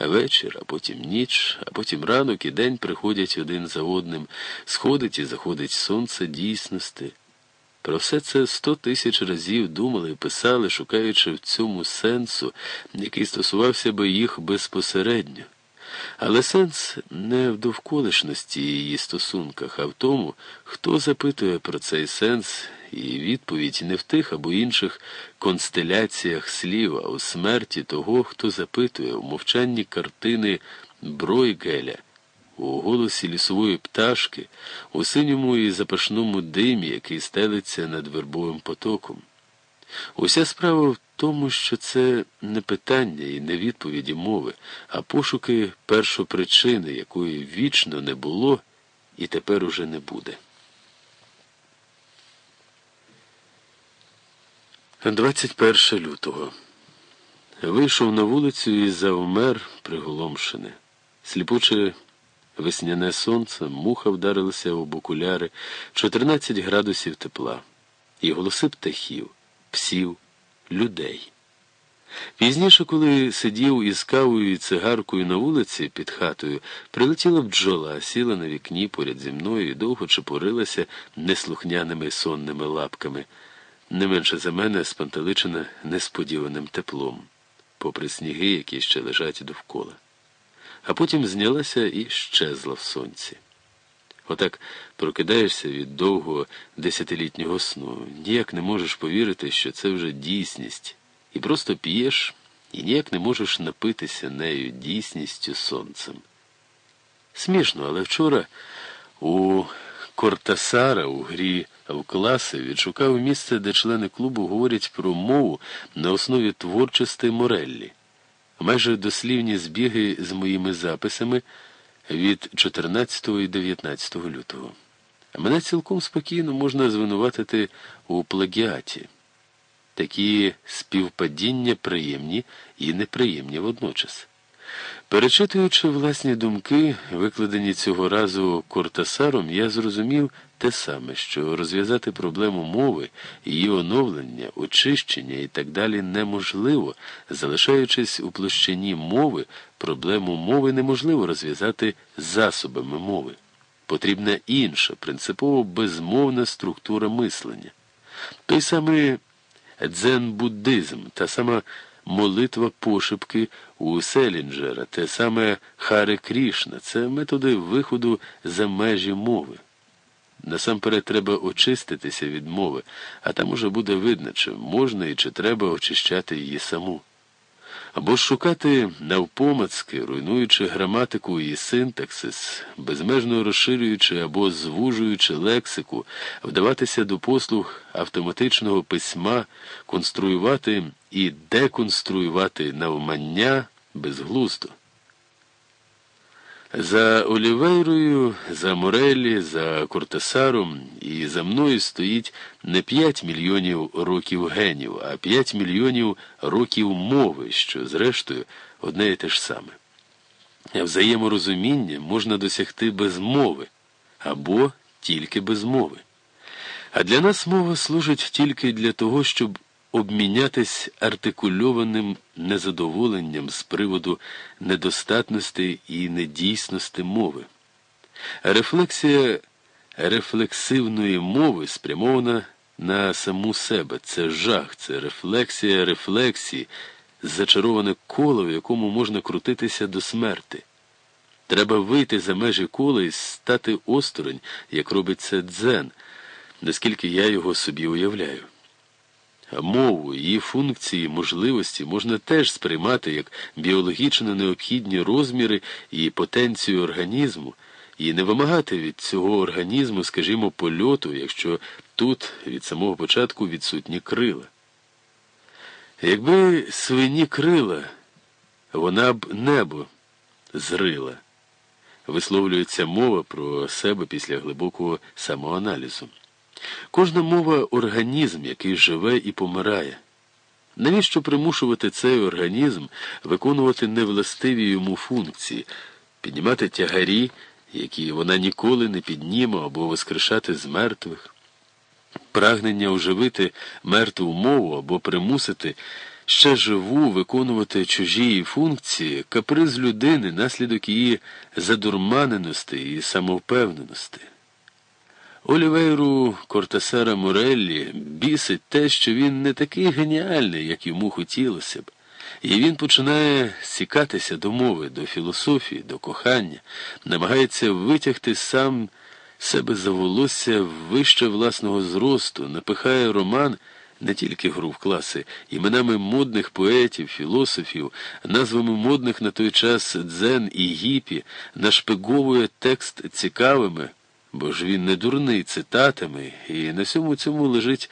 Вечір, а потім ніч, а потім ранок і день приходять один за одним, сходить і заходить сонце дійсності. Про все це сто тисяч разів думали і писали, шукаючи в цьому сенсу, який стосувався би їх безпосередньо. Але сенс не в довколишності її стосунках, а в тому, хто запитує про цей сенс, і відповідь не в тих або інших констеляціях слів, а у смерті того, хто запитує, у мовчанні картини Бройгеля, у голосі лісової пташки, у синьому і запашному димі, який стелиться над вербовим потоком. Уся справа в тому, що це не питання і не відповіді мови, а пошуки першопричини, якої вічно не було і тепер уже не буде. 21 лютого. Вийшов на вулицю і завмер приголомшене. Сліпуче весняне сонце, муха вдарилася об окуляри, 14 градусів тепла, і голоси птахів, псів, людей. Пізніше, коли сидів із кавою і цигаркою на вулиці під хатою, прилетіла бджола, сіла на вікні поряд зі мною і довго чепурилася неслухняними сонними лапками не менше за мене спантеличена несподіваним теплом, попри сніги, які ще лежать довкола. А потім знялася і щезла в сонці. Отак прокидаєшся від довгого десятилітнього сну, ніяк не можеш повірити, що це вже дійсність, і просто п'єш, і ніяк не можеш напитися нею дійсністю сонцем. Смішно, але вчора у Кортасара у грі в класи відшукав місце, де члени клубу говорять про мову на основі творчості Мореллі. Майже дослівні збіги з моїми записами від 14 і 19 лютого. Мене цілком спокійно можна звинуватити у плагіаті. Такі співпадіння приємні і неприємні водночас. Перечитуючи власні думки, викладені цього разу Кортасаром, я зрозумів те саме, що розв'язати проблему мови, її оновлення, очищення і так далі неможливо, залишаючись у площині мови, проблему мови неможливо розв'язати засобами мови. Потрібна інша, принципово безмовна структура мислення. Той самий дзен-буддизм, та сама молитва пошепки у Селінджера, те саме Харе Крішна, це методи виходу за межі мови. Насамперед треба очиститися від мови, а там уже буде видно, чи можна і чи треба очищати її саму або шукати навпомацки, руйнуючи граматику і синтаксис, безмежно розширюючи або звужуючи лексику, вдаватися до послуг автоматичного письма, конструювати і деконструювати навмання безглуздо. За Олівейрою, за Морелі, за Кортесаром і за мною стоїть не п'ять мільйонів років генів, а п'ять мільйонів років мови, що, зрештою, одне і те ж саме. Взаєморозуміння можна досягти без мови або тільки без мови. А для нас мова служить тільки для того, щоб обмінятись артикульованим незадоволенням з приводу недостатності і недійсності мови. Рефлексія рефлексивної мови спрямована на саму себе. Це жах, це рефлексія рефлексії, зачароване коло, в якому можна крутитися до смерти. Треба вийти за межі кола і стати осторонь, як робить це дзен, наскільки я його собі уявляю. Мову, її функції, можливості можна теж сприймати як біологічно необхідні розміри і потенцію організму, і не вимагати від цього організму, скажімо, польоту, якщо тут від самого початку відсутні крила. Якби свині крила, вона б небо зрила, висловлюється мова про себе після глибокого самоаналізу. Кожна мова організм, який живе і помирає. Навіщо примушувати цей організм виконувати невластиві йому функції, піднімати тягарі, які вона ніколи не підніме, або воскрешати з мертвих, прагнення оживити мертву мову або примусити ще живу виконувати чужі функції, каприз людини, наслідок її задурманеності і самовпевненості. Олівейру Кортасара Мореллі бісить те, що він не такий геніальний, як йому хотілося б, і він починає сікатися до мови, до філософії, до кохання, намагається витягти сам себе за волосся вище власного зросту, напихає роман не тільки гру в класи, іменами модних поетів, філософів, назвами модних на той час дзен і гіпі, нашпиговує текст цікавими, бо ж він не дурний цитатами, і на всьому цьому лежить